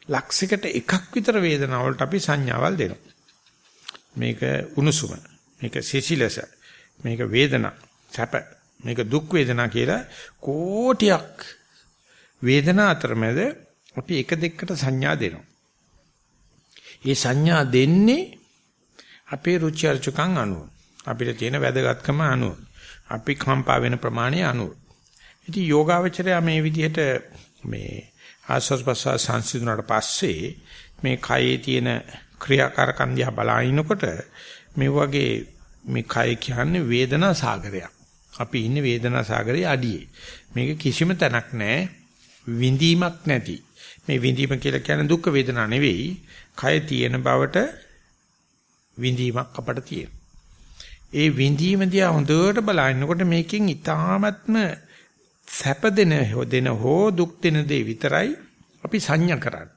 ලක්ෂයකට එකක් විතර වේදනාව වලට අපි සංඥාවල් දෙනවා. මේක උණුසුම, මේක සිසිලස, මේක වේදනා, සැප, මේක දුක් වේදනා කියලා කෝටියක් වේදනා අතරමැද අපි එක දෙකට සංඥා දෙනවා. ඒ සංඥා දෙන්නේ අපේ රුචි අරුචිකම් අනුව. අපිට තියෙන වැදගත්කම අනුව. අපි කම්පා වෙන ප්‍රමාණය අනුව. ඉතින් යෝගාවචරය මේ විදිහට මේ ආස්වාස් ප්‍රසවාස සංසිඳුණාට පස්සේ මේ කයේ තියෙන ක්‍රියාකාරකම් දිහා බලනකොට මේ වගේ මේ කය කියන්නේ වේදනා සාගරයක්. අපි ඉන්නේ වේදනා සාගරයේ අඩියේ. මේක කිසිම තැනක් නැහැ. විඳීමක් නැති. මේ විඳීම කියලා කියන්නේ දුක් වේදනා නෙවෙයි. කය තියෙන බවට විඳීමක් අපට තියෙනවා. ඒ විඳීම දිහා හොඳට බලනකොට මේකෙන් ඊ타ත්ම සැප දෙන දෙන හෝ දුක් දෙන දේ විතරයි අපි සංඥා කරන්නේ.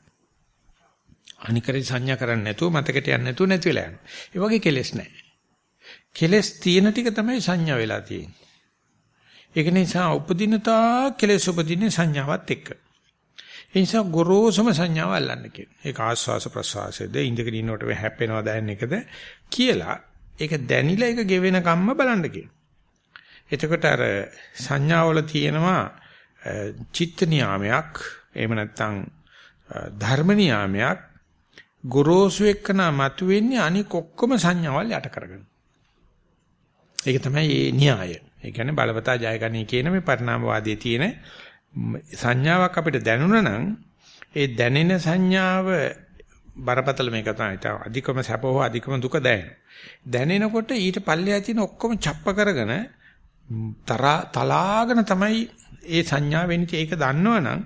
අනිකරි සංඥා කරන්නේ නැතුව මතකට යන්නේ නැතුව නැති වෙලා යනවා. ඒ වගේ කෙලෙස් නැහැ. කෙලෙස් තියෙන ටික තමයි සංඥා වෙලා තියෙන්නේ. ඒක නිසා උපදිනතා කෙලෙස් උපදින්නේ සංඥාවත් එක්ක. ඒ නිසා ගොරෝසුම සංඥාව අල්ලන්න කියනවා. ඒක ආස්වාස ප්‍රසවාසයේද ඉඳගෙන ඉන්නකොට හැප්පෙනවා දැනෙන එකද කියලා ඒක දැනිලා ඒක ගෙවෙන කම්ම බලන්න කියනවා. එතකොට අර සංඥාවල තියෙනවා චිත්ත නියාමයක් එහෙම නැත්නම් ධර්ම නියාමයක් ගොරෝසු එක්කන මතුවෙන්නේ අනික ඔක්කොම සංඥාවල් යට කරගෙන. ඒක තමයි මේ න්‍යාය. ඒ කියන්නේ බලවතා ජයගනී කියන මේ පරිණාමවාදයේ තියෙන සංඥාවක් අපිට දැනුණා නම් ඒ දැනෙන සංඥාව බරපතල මේක තමයි. තා අධිකම සැප හෝ අධිකම දුක දැනෙන. දැනෙනකොට ඊට පල්ලෙහා තියෙන ඔක්කොම ڇප්ප කරගෙන තරා තලාගෙන තමයි ඒ සංඥා වෙන්නේ. ඒක දන්නවනම්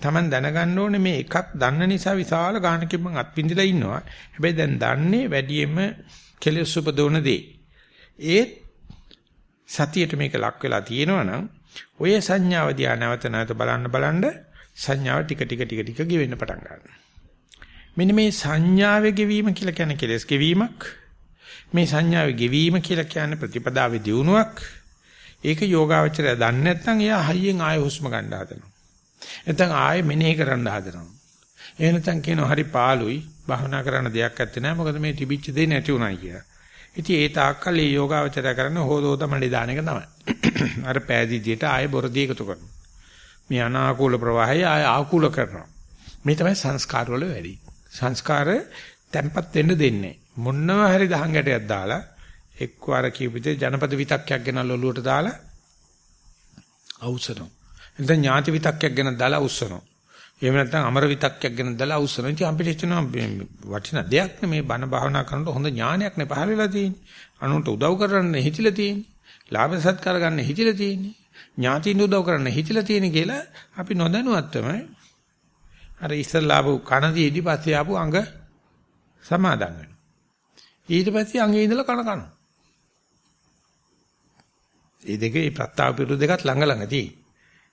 Taman දැනගන්න ඕනේ මේ එකක් දන්න නිසා විශාල ගානකින් මං අත්පින්දලා ඉන්නවා. හැබැයි දැන් දන්නේ වැඩියෙන්ම කෙලෙස් උපදවන දේ. ඒත් සතියට මේක ලක් වෙලා තියෙනවනම් ඔය සංඥාව දිහා නැවත නැවත බලන්න බලන්න සංඥාව ටික ටික ටික ටික ගෙවෙන්න පටන් ගන්නවා. මෙන්න මේ සංඥාවේ ගෙවීම කියලා කියන්නේ කෙලස් ගෙවීමක්. මේ සංඥාවේ ගෙවීම කියලා කියන්නේ ප්‍රතිපදාවේ දියුණුවක්. ඒක යෝගාවචරය දන්නේ නැත්නම් එයා හයියෙන් ආය හුස්ම ගන්න හදනවා. නැත්නම් ආය මෙනෙහි කරන්න හදනවා. එහෙ නැත්නම් කියනවා හරි පාළුයි භාවනා කරන්න දෙයක් නැත්තේ නෑ මොකද මේ තිබිච්ච දේ නැති උනායි කියලා. ඉතින් ඒ තාක්කල් මේ යෝගාවචරය කරන හොදෝත මඩේ දාන එක තමයි. අර පෑදීදියට ආයෙ බොරදී එකතු කරනවා. මේ අනාකූල ප්‍රවාහය ආයෙ ආකූල කරනවා. මේ තමයි සංස්කාර වල වැඩි. සංස්කාර තැම්පත් වෙන්න දෙන්නේ. මොනවා හරි දහං ගැටයක් දාලා එක්වර කියපිට ජනපද විතක්යක් ගෙන ලොලුවට දාලා අවුස්සනවා. එතන ඥාති විතක්යක් ගැන දාලා අවුස්සනවා. එහෙම නැත්නම් අමර විතක්යක් ගැන දාලා අවුස්සනවා. ඉතින් අපිට හිතෙනවා වටිනා දෙයක් නේ බණ භාවනා කරනකොට හොඳ ඥානයක් නේ පහළ වෙලා තියෙන්නේ. අනුන්ට උදව් කරන්න හිතිලා තියෙන්නේ. ලාභ සත්කාර ගන්න හිතිලා තියෙන්නේ. ඥාතින් උදව් කරන්න හිතිලා තියෙන්නේ කියලා අපි නොදැනුවත්වම අර ඉස්සල්ලාපු කනදීදී පස්සේ ආපු අඟ සමාදන් වෙනවා. ඊට පස්සේ අඟේ ඉඳලා කන කනවා. මේ දෙකේ ප්‍රත්‍යාව පිරු දෙකත් ළඟ ළඟ තියෙයි.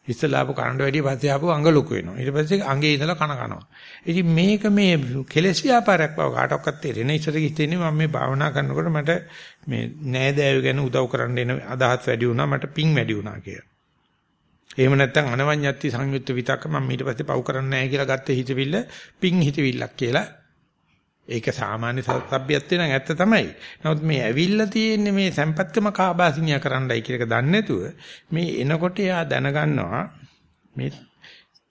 ඉස්සලා ආපු කනට වැඩිය පස්සේ ආපු අඟ ලොකු වෙනවා. ඊට පස්සේ අඟේ ඉඳලා කන කනවා. ඉතින් මේක මේ කෙලස් ව්‍යාපාරයක් බව කාටවත් තේරෙන්නේ ඉස්සර කිව්තේනේ මම මේ භාවනා කරනකොට මට මේ නෑදෑයෝ ගැන උදව් කරන්න එන අදහස් වැඩි වුණා මට පිං වැඩි වුණා කියලා. එහෙම නැත්නම් අනවඤ්ඤත්ති සංයුක්ත විතක්ක මම ඊට පස්සේ පව් කරන්නේ නැහැ කියලා ගත්ත හිතවිල්ල පිං හිතවිල්ලක් කියලා ඒක සාමාන්‍ය සભ્યත්වේ නම් ඇත්ත තමයි. නමුත් මේ ඇවිල්ලා තියෙන්නේ මේ සම්පත්කම කාබාසිනියා කරන්නයි කියන එක දන්නේ නැතුව මේ එනකොට එයා දැනගන්නවා මේ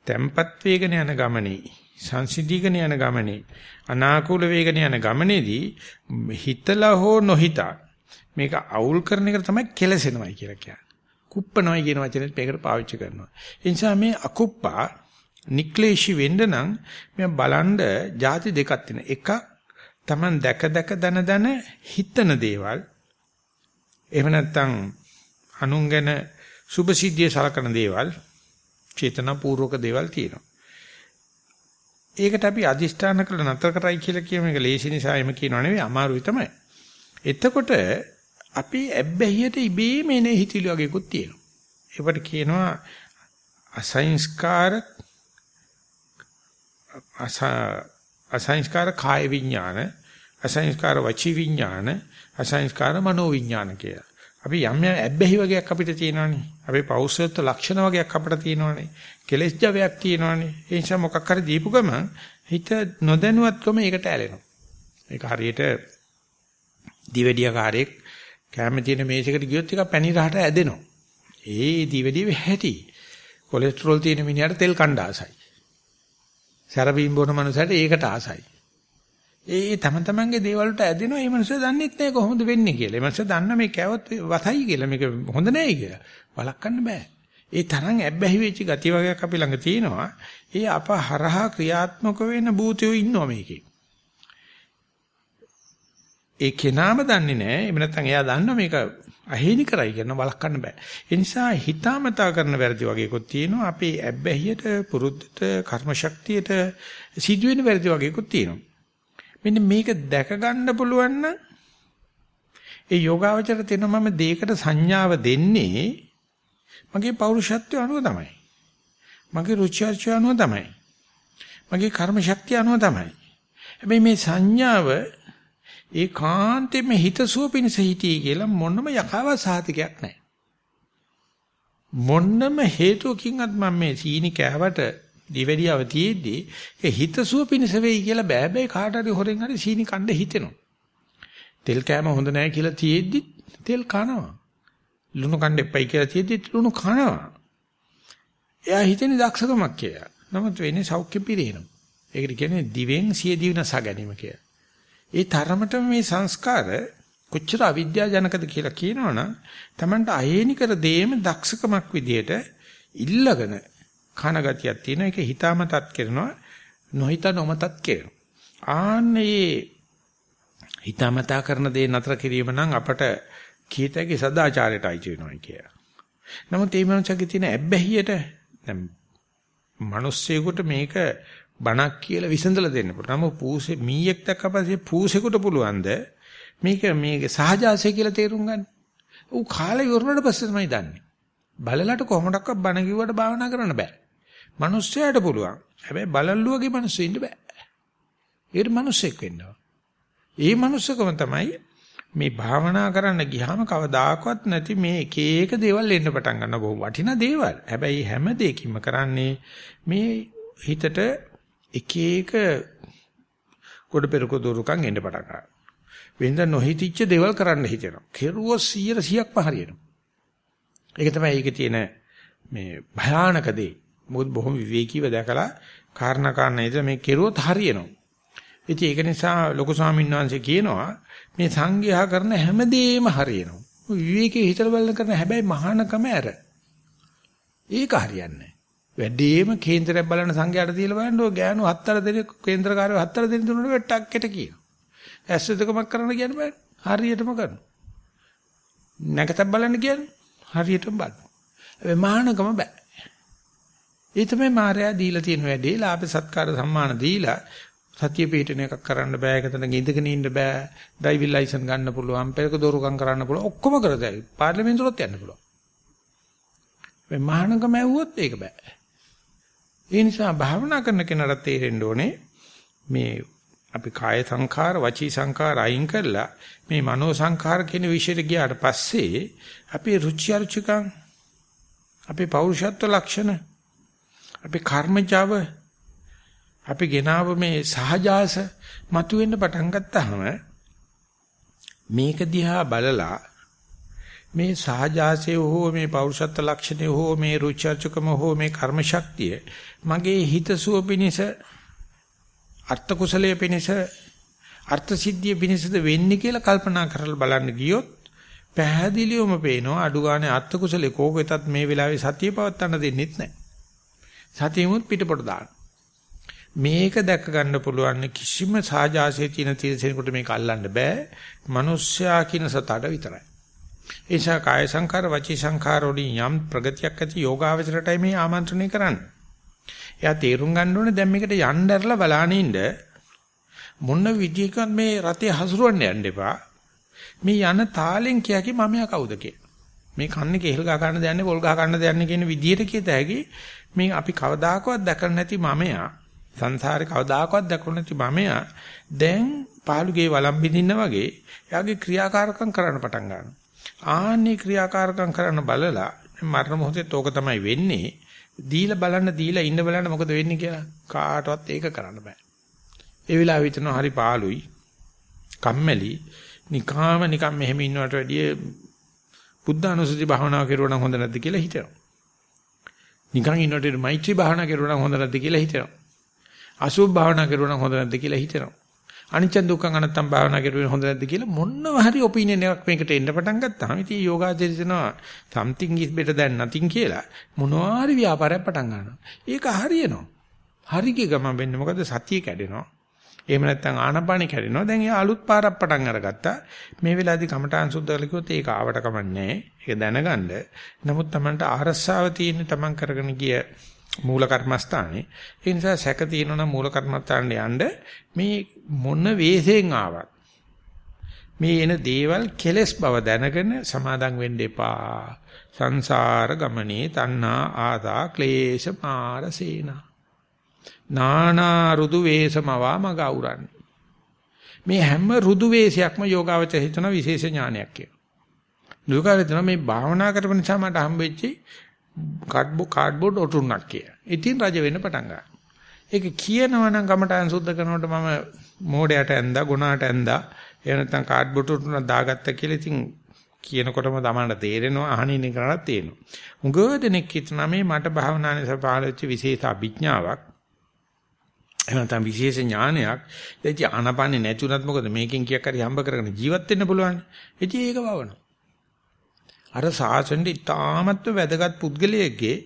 tempat වේගන යන ගමනේ සංසිද්ධීකන යන ගමනේ අනාකූල වේගන යන ගමනේදී හිතලා හෝ නොහිතා මේක අවුල් කරන එක තමයි කෙලසෙනවයි කියලා කියන්නේ. කුප්පනවයි කියන වචනේත් මේකට පාවිච්චි කරනවා. ඒ නිසා මේ අකුප්පා නික්ලේශී වෙන්න නම් මම බලන්න ಜಾති දෙකක් තියෙන. එකක් Taman දැක දැක දන දන හිතන දේවල්. එහෙම නැත්නම් අනුන් ගැන සුභ සිද්ධිය සලකන දේවල්, චේතනාපූර්වක දේවල් තියෙනවා. ඒකට අපි අදිෂ්ඨාන කළ නතර කරයි කියලා කියම එක ලේසි නිසා එම කියනව නෙවෙයි අමාරුයි තමයි. එතකොට අපි ඇබ්බැහියට ඉබේම එන හිතිලි වගේකුත් තියෙනවා. ඒකට කියනවා අසංස්කාර අසංස්කාර කාය විඥාන, අසංස්කාර වචී විඥාන, අසංස්කාර මනෝ විඥාන කියලා. අපි යම් යම් ඇබ්බැහි වගේක් අපිට තියෙනවානේ. අපේ පෞෂත්ව ලක්ෂණ වගේක් අපිට තියෙනවානේ. කෙලෙස් ජවයක් තියෙනවානේ. ඒ නිසා මොකක් හරි දීපු ගමන් හිත නොදැනුවත්කම ඒකට ඇලෙනවා. ඒක හරියට දිවෙඩියකාරයෙක් කැම තියෙන මේසයකට ගියොත් එක පැණි රහට ඇදෙනවා. ඒ දිවෙඩිය හැටි. කොලෙස්ටරෝල් තියෙන මිනිහට තෙල් කණ්ඩ ආසයි. සැරබීම් බොන මනුස්සයට ඒකට ආසයි. ඒ තම තමන්ගේ දේවල් වලට ඇදෙනවා. ඒ මනුස්සය දන්නෙත් නෑ කොහොමද වෙන්නේ කියලා. ඒ මනුස්සය දන්න මේ කෑවොත් වතයි කියලා. මේක හොඳ නෑයි කියලා. වළක්වන්න බෑ. ඒ තරම් ඇබ්බැහි වෙච්ච ගති වර්ගයක් අපි ළඟ තියෙනවා. ඒ අප හරහා ක්‍රියාත්මක වෙන භූතයෝ ඉන්නවා මේකේ. ඒ කෙනාම දන්නේ නැහැ. එහෙම නැත්නම් එයා දන්නවා මේක අහේනි කරයි කියන වළක්වන්න බෑ. ඒ නිසා හිතාමතා කරන වැරදි වගේකුත් තියෙනවා. අපේ ඇබ්බැහියට, පුරුද්දට, කර්ම ශක්තියට සිදුවෙන වැරදි වගේකුත් තියෙනවා. මෙන්න මේක දැක ගන්න පුළුවන් නම් ඒ යෝගාවචර තේන මම දෙයකට සංඥාව දෙන්නේ මගේ පෞරුෂත්වය අනුව තමයි. මගේ රුචි අනුව තමයි. මගේ කර්ම ශක්තිය අනුව තමයි. හැබැයි මේ සංඥාව ඒ කාන්තෙම හිතසුව පිණිස හිටියේ කියලා මොනම යකාව සාතිකයක් නැහැ. මොන්නම හේතුවකින්වත් මම මේ සීනි කෑවට දිවෙඩියව තියේදී ඒ හිතසුව පිණිස වෙයි කියලා බෑ බෑ කාට හරි හොරෙන් හරි සීනි කන්න හිතෙනවා. තෙල් කෑම හොඳ නැහැ කියලා තියේදී තෙල් කනවා. ලුණු කන්න එපයි කියලා තියේදී ලුණු කනවා. එයා හිතන්නේ දක්ෂකමක් කියලා. නමුත් වෙන්නේ සෞඛ්‍ය පිරිනම. ඒකට කියන්නේ දිවෙන් සිය දිවනස ගැනීම කියලා. ඒ තරමටම මේ සංස්කාර කොච්චර අවිද්‍යාවජනකද කියලා කියනවනම් Tamanට අහේනි කර දෙයම දක්ෂකමක් විදියට ඉල්ලගෙන කන ගතියක් තියෙන එක හිතාමතත් කරනවා නොහිත නොමතත් කරනවා ආන්නේ හිතාමතා කරන දේ නතර කිරීම නම් අපට කීතගේ සදාචාරයටයි වෙනවා කිය. නමුත් මේ මනුස්සයාගේ තියෙන ඇබ්බැහියට දැන් මිනිස්සෙකුට මේක බණක් කියලා විසඳලා දෙන්න පුළුවන්. නමුත් පූසේ මීයක් දැක්කපස්සේ පූසෙකුට පුළුවන්ද මේක මේක සහජාසය කියලා තේරුම් ගන්න. ඌ කාලේ ඉවරනට පස්සේ තමයි දන්නේ. බලලට කොහොමඩක්වත් බණ කිව්වට භාවනා කරන්න බෑ. මිනිස්සයාට පුළුවන්. හැබැයි බලල්ලුවගේ මිනිස්සු ඉන්න බෑ. ඒකට මිනිස්සෙක් වෙන්න ඒ මිනිස්සකම තමයි මේ භාවනා කරන්න ගියාම කවදාකවත් නැති මේ එක එක දේවල් එන්න පටන් ගන්න බොහොම වටිනා දේවල්. හැබැයි හැම දෙයකින්ම කරන්නේ මේ හිතට එක එක කොට පෙරක දොරුකම් එන්න පටන් ගන්නවා. වෙනද නොහිතිච්ච දේවල් කරන්න හිතෙනවා. කෙරුවොත් 100%ක්ම හරියනවා. ඒක තමයි ඒකේ තියෙන මේ භයානක දේ. මොකද බොහොම විවේකීව දැකලා කාරණා කාරණා ඉතින් මේ කෙරුවොත් හරියනවා. ඉතින් ඒක නිසා ලොකු ස්වාමීන් වහන්සේ කියනවා මේ සංඝයා කරන හැමදේම හරියනවා. විවේකී හිතල බලන කරන හැබැයි මහානකම ඇර. ඒක හරියන්නේ වැඩිම කේන්දරයක් බලන සංඝයාට තියලා බලන්න ගෑනු හතර දෙනෙක් කේන්දරකාරයෝ හතර දෙනෙක් දුන්නොත් වෙට්ටක්කට කියනවා. ඇස් දෙකමක් කරන්න කියන්න බෑ. හරියටම කරනවා. නැකතක් බලන්න කියන්නේ හරියටම බලන්න. හැබැයි මහානකම බෑ. ඒ තමයි මාර්යා දීලා තියෙන වැඩේ ලාභ සත්කාර සම්මාන දීලා සතිය පිටන එකක් කරන්න බෑ ඒකතන ඉඳගෙන ඉන්න බෑ ඩ්‍රයිවිං ලයිසන් ගන්න පුළුවන් පෙරක දොරුකම් කරන්න පුළුවන් ඔක්කොම කරදයි පාර්ලිමේන්තුවට යන්න පුළුවන් මේ මහානකම ඇහුවොත් ඒක බෑ ඒ නිසා භාවනා කරන කෙනාට තේරෙන්න ඕනේ මේ අපි කාය සංඛාර වචී සංඛාර අයින් කරලා මේ මනෝ සංඛාර කියන විශේෂයට ගියාට පස්සේ අපේ රුචි අරුචිකම් අපේ පෞරුෂත්ව ලක්ෂණ අපේ කර්මජව අපි ගෙනාව මේ සහජාස මතුවෙන්න පටන් ගත්තාම මේක දිහා බලලා මේ සහජාසය හෝ මේ පෞරුෂත්ව ලක්ෂණය හෝ මේ රුචර්චකම හෝ මේ කර්ම ශක්තිය මගේ හිතසුව පිනිස අර්ථ කුසලයේ පිනිස අර්ථ සිද්ධිය පිනිසද වෙන්නේ කියලා කල්පනා කරලා බලන්න ගියොත් පැහැදිලිවම පේනවා අඩු ගානේ අර්ථ කුසලේ කෝකෙතත් මේ වෙලාවේ සතිය පවත්වන්න දෙන්නෙත් නැහැ. සතියමුත් පිටපොට දාන්න. මේක දැක ගන්න පුළුවන් කිසිම සාජාසයේ තියෙන තීරසෙනෙකුට මේක අල්ලන්න බෑ. මිනිස්සයා කියන සතට විතරයි. ඒ නිසා කාය සංකාර වචී සංකාර වලින් යම් ප්‍රගතියක් ඇති යෝගාවචරයටයි මේ ආමන්ත්‍රණය කරන්නේ. එයා තේරුම් ගන්න ඕනේ දැන් මේකට යන්න ඇරලා බලානින්න මොන විදියකින් මේ රතේ හසුරවන්න යන්න එපා. මේ යන තාලෙන් කියකි මම යා කවුද මේ කන්නේ කෙහෙල් ගහ ගන්න දෙන්නේ පොල් ගහ ගන්න දෙන්නේ කියන විදියට කියත හැකි මේ අපි කවදාකවත් දැකලා නැති මමයා සංසාරේ කවදාකවත් දැකුණ නැති මමයා දැන් පාළුගේ වළම් බින්දින්න වගේ එයාගේ ක්‍රියාකාරකම් කරන්න පටන් ගන්නවා. ආන්නේ ක්‍රියාකාරකම් කරන්න බලලා මරණ මොහොතේ තෝක තමයි වෙන්නේ. දීලා බලන්න දීලා ඉන්න බලන්න මොකද වෙන්නේ කියලා කාටවත් ඒක කරන්න බෑ. ඒ වෙලාවෙ හිතනවා හරි පාළුයි. කම්මැලි. නිකාම නිකම් මෙහෙම ඉන්නවට වැඩිය බුද්ධ අනුසුති භාවනාව කරුවා නම් හොඳ නැද්ද කියලා හිතනවා. නිකන් ඉන්නවට මෛත්‍රී භාවනා කරුවා නම් හොඳ නැද්ද කියලා හිතනවා. අසුභ භාවනා කරුවා නම් හොඳ නැද්ද කියලා හිතෙනවා. අනිච්ච දුක්ඛ අනත්තම් භාවනා කරුවේ හොඳ නැද්ද කියලා මොනව හරි ඔපිනියන් එකක් මේකට එන්න පටන් ගත්තාම ඉතින් යෝගාචරිතනවා something is better than nothing කියලා මොනවා හරි ව්‍යාපාරයක් පටන් ගන්නවා. ඒක හරියනවා. හරිගේ ගමන් වෙන්නේ මොකද සතිය කැඩෙනවා. එහෙම නැත්නම් ආනපානෙ කැඩෙනවා. දැන් එයා අලුත් පාරක් පටන් අරගත්තා. මේ වෙලාවේදී කමඨාන් සුද්ධ කරලා කිව්වොත් ඒක ආවට කමන්නේ. ඒක දැනගන්න. නමුත් Tamanට ආරස්සාව තියෙන Taman කරගෙන ගිය මූල කර්මස්ථානේ. ඒ නිසා සැක තියෙනවා නම් මූල කර්මස්ථානට යන්න මේ මොන වෙස්යෙන් ආවත් මේ එන දේවල් කෙලස් බව දැනගෙන සමාදම් වෙන්න එපා. සංසාර ගමනේ තණ්හා ආදා ක්ලේශ මාරසේනා. නානා රුදු වේසමවා මග අවරන්නේ. මේ හැම රුදු වේශයක්ම යෝගාවචර හිතන විශේෂ ඥානයක් කියලා. යෝගාවචර මේ භාවනා කරපු නිසා මට හම්බෙච්චි කාඩ්බෝඩ් ඔටුන්නක් කියලා. ඉතින් රජ වෙන්න පටන් ගන්නවා. ඒක කියනවා නම් කමටහන් සුද්ධ කරනකොට මම මෝඩයට ඇඳා ගුණාට ඇඳා එහෙම නැත්නම් කාඩ්බෝඩ් ඔටුන්නක් දාගත්තා කියලා ඉතින් කියනකොටම තමන්ට තේරෙනවා අහනින් කරණක් තේරෙනවා. උගව දෙනෙක් හිටනා මේ මට භාවනාවේ සපාලච්ච විශේෂ අභිඥාවක් එහෙම නැත්නම් විශේෂ ඥානයක් දැන් ආනපන්නේ නැතුණත් මොකද මේකෙන් කීයක් හරි හම්බ කරගෙන ජීවත් වෙන්න පුළුවන්. ඉතින් ඒක වවනවා. අර සාසනෙට ඉතාමත්ව වැදගත් පුද්ගලයෙක්ගේ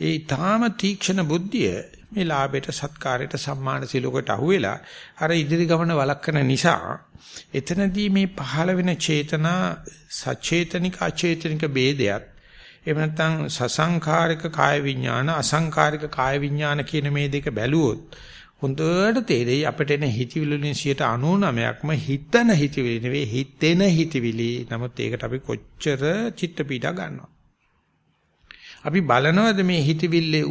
ඒ ඊටාම තීක්ෂණ බුද්ධිය මේ ලාභයට සත්කාරයට සම්මාන සිලෝකට අහුවෙලා අර ඉදිරි ගමන වළක්වන නිසා එතනදී මේ පහළ වෙන චේතනා සචේතනික අචේතනික ભેදයක් එහෙම නැත්නම් සසංඛාරික කාය විඥාන අසංඛාරික කාය විඥාන කියන මේ දෙක බැලුවොත් හොඳට තේරෙයි අපිට එන හිතවිලි වලින් 99%ක්ම හිතන හිතවිලි නෙවෙයි හිතෙන හිතවිලි. නමුත් ඒකට අපි කොච්චර චිත්ත පීඩා ගන්නවා. අපි බලනවද මේ හිතවිල්ලේ